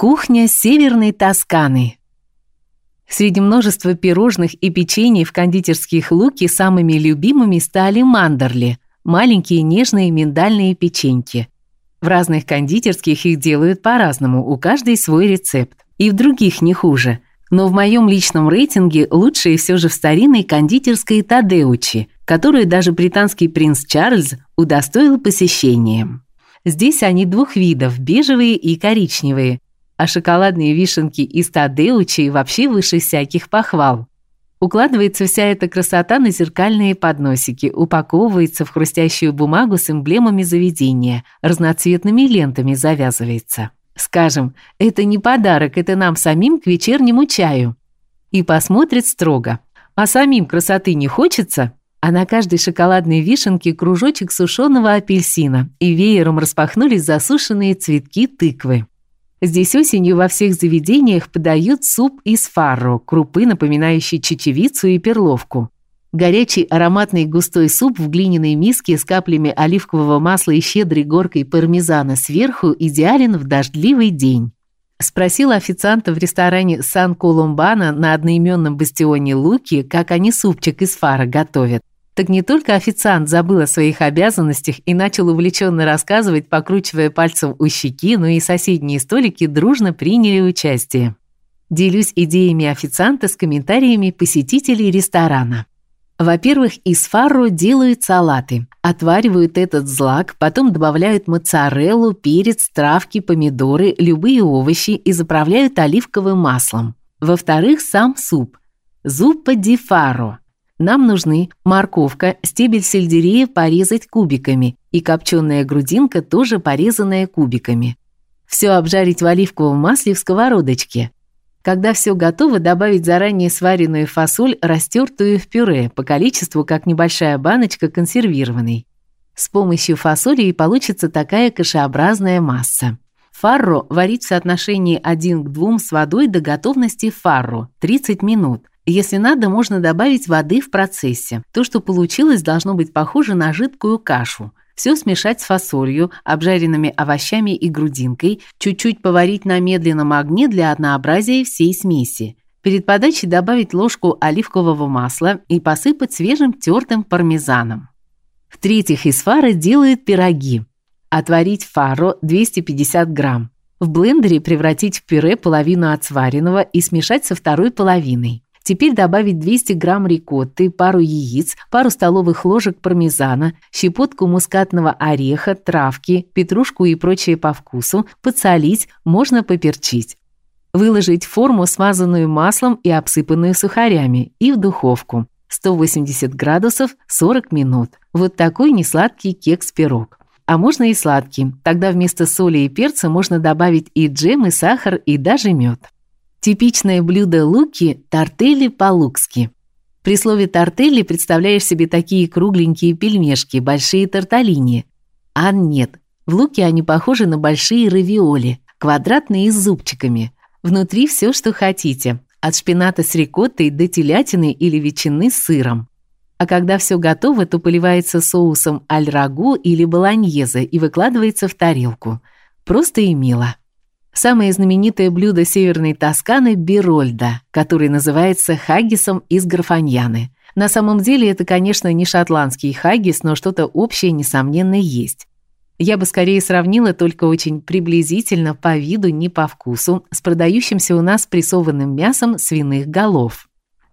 Кухня северной Тосканы. Среди множества пирожных и печенье в кондитерских луки самыми любимыми стали мандерли – маленькие нежные миндальные печеньки. В разных кондитерских их делают по-разному, у каждой свой рецепт. И в других не хуже. Но в моем личном рейтинге лучшие все же в старинной кондитерской Тадеучи, которую даже британский принц Чарльз удостоил посещением. Здесь они двух видов – бежевые и коричневые – а шоколадные вишенки из Тадеучи вообще выше всяких похвал. Укладывается вся эта красота на зеркальные подносики, упаковывается в хрустящую бумагу с эмблемами заведения, разноцветными лентами завязывается. Скажем, это не подарок, это нам самим к вечернему чаю. И посмотрит строго. А самим красоты не хочется? А на каждой шоколадной вишенке кружочек сушеного апельсина, и веером распахнулись засушенные цветки тыквы. Здесь осенью во всех заведениях подают суп из фарро, крупы, напоминающей чечевицу и перловку. Горячий ароматный густой суп в глиняной миске с каплями оливкового масла и щедрой горкой пармезана сверху идеален в дождливый день. Спросила официанта в ресторане Сан-Колумбана на одноименном бастионе Луки, как они супчик из фара готовят. Так не только официант забыл о своих обязанностях и начал увлеченно рассказывать, покручивая пальцем у щеки, но и соседние столики дружно приняли участие. Делюсь идеями официанта с комментариями посетителей ресторана. Во-первых, из фарро делают салаты. Отваривают этот злак, потом добавляют моцареллу, перец, травки, помидоры, любые овощи и заправляют оливковым маслом. Во-вторых, сам суп. Зуппа ди фарро нам нужны морковка, стебель сельдерея порезать кубиками и копченая грудинка тоже порезанная кубиками. Все обжарить в оливковом масле в сковородочке. Когда все готово, добавить заранее сваренную фасоль, растертую в пюре, по количеству как небольшая баночка консервированной. С помощью фасоли и получится такая кашеобразная масса. Фарро варить в соотношении 1 к 2 с водой до готовности фарро 30 минут. Если надо, можно добавить воды в процессе. То, что получилось, должно быть похоже на жидкую кашу. Все смешать с фасолью, обжаренными овощами и грудинкой, чуть-чуть поварить на медленном огне для однообразия всей смеси. Перед подачей добавить ложку оливкового масла и посыпать свежим тертым пармезаном. В-третьих, из фары делают пироги. Отварить фаро 250 грамм. В блендере превратить в пюре половину от сваренного и смешать со второй половиной. Теперь добавить 200 грамм рикотты, пару яиц, пару столовых ложек пармезана, щепотку мускатного ореха, травки, петрушку и прочее по вкусу, подсолить, можно поперчить. Выложить форму, смазанную маслом и обсыпанную сухарями, и в духовку. 180 градусов 40 минут. Вот такой несладкий кекс-пирог. А можно и сладкий. Тогда вместо соли и перца можно добавить и джем, и сахар, и даже мед. Типичное блюдо луки – тортели по-лукски. При слове тортели представляешь себе такие кругленькие пельмешки, большие торталини. А нет, в луке они похожи на большие равиоли, квадратные с зубчиками. Внутри все, что хотите, от шпината с рикоттой до телятины или ветчины с сыром. А когда все готово, то поливается соусом аль-рагу или болоньезе и выкладывается в тарелку. Просто и мило. Самое знаменитое блюдо северной Тосканы – бирольда, который называется хаггисом из графаньяны. На самом деле это, конечно, не шотландский хаггис, но что-то общее, несомненно, есть. Я бы скорее сравнила только очень приблизительно по виду, не по вкусу, с продающимся у нас прессованным мясом свиных голов.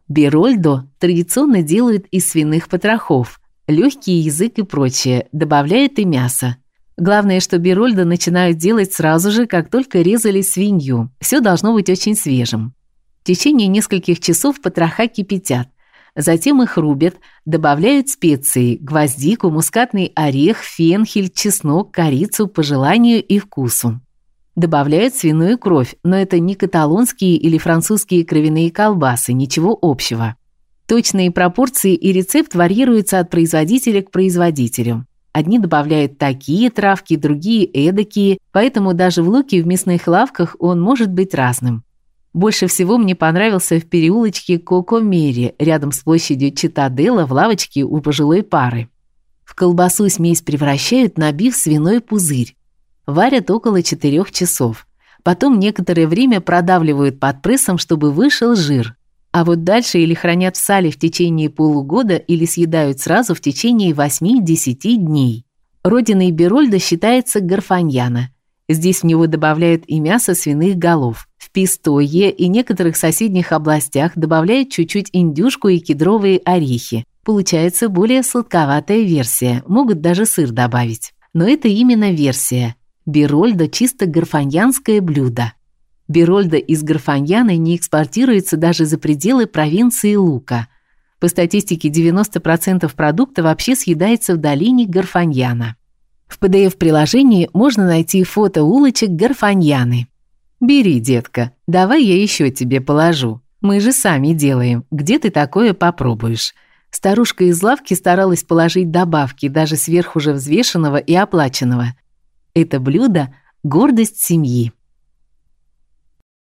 Бирольдо традиционно делают из свиных потрохов, легкий язык и прочее, добавляют и мясо. Главное, что бирольда начинают делать сразу же, как только резали свинью. Все должно быть очень свежим. В течение нескольких часов потроха кипятят. Затем их рубят, добавляют специи: гвоздику, мускатный орех, фенхель, чеснок, корицу по желанию и вкусу. Добавляют свиную кровь, но это не каталонские или французские кровяные колбасы, ничего общего. Точные пропорции и рецепт варьируются от производителя к производителю. Одни добавляют такие травки, другие эдакие, поэтому даже в луке в мясных лавках он может быть разным. Больше всего мне понравился в переулочке Кокомери, рядом с площадью Читадела в лавочке у пожилой пары. В колбасу смесь превращают, набив свиной пузырь. Варят около 4 часов. Потом некоторое время продавливают под прессом, чтобы вышел жир. А вот дальше или хранят в сале в течение полугода, или съедают сразу в течение 8-10 дней. Родиной Берольда считается Гарфаньяна. Здесь в него добавляют и мясо свиных голов. В Пистое и некоторых соседних областях добавляют чуть-чуть индюшку и кедровые орехи. Получается более сладковатая версия, могут даже сыр добавить. Но это именно версия. Берольда чисто гарфаньянское блюдо. Берольда из Гарфаньяны не экспортируется даже за пределы провинции Лука. По статистике 90% продукта вообще съедается в долине Гарфаньяна. В PDF-приложении можно найти фото улочек Гарфаньяны. Бери, детка. Давай я еще тебе положу. Мы же сами делаем. Где ты такое попробуешь? Старушка из лавки старалась положить добавки, даже сверх уже взвешенного и оплаченного. Это блюдо гордость семьи.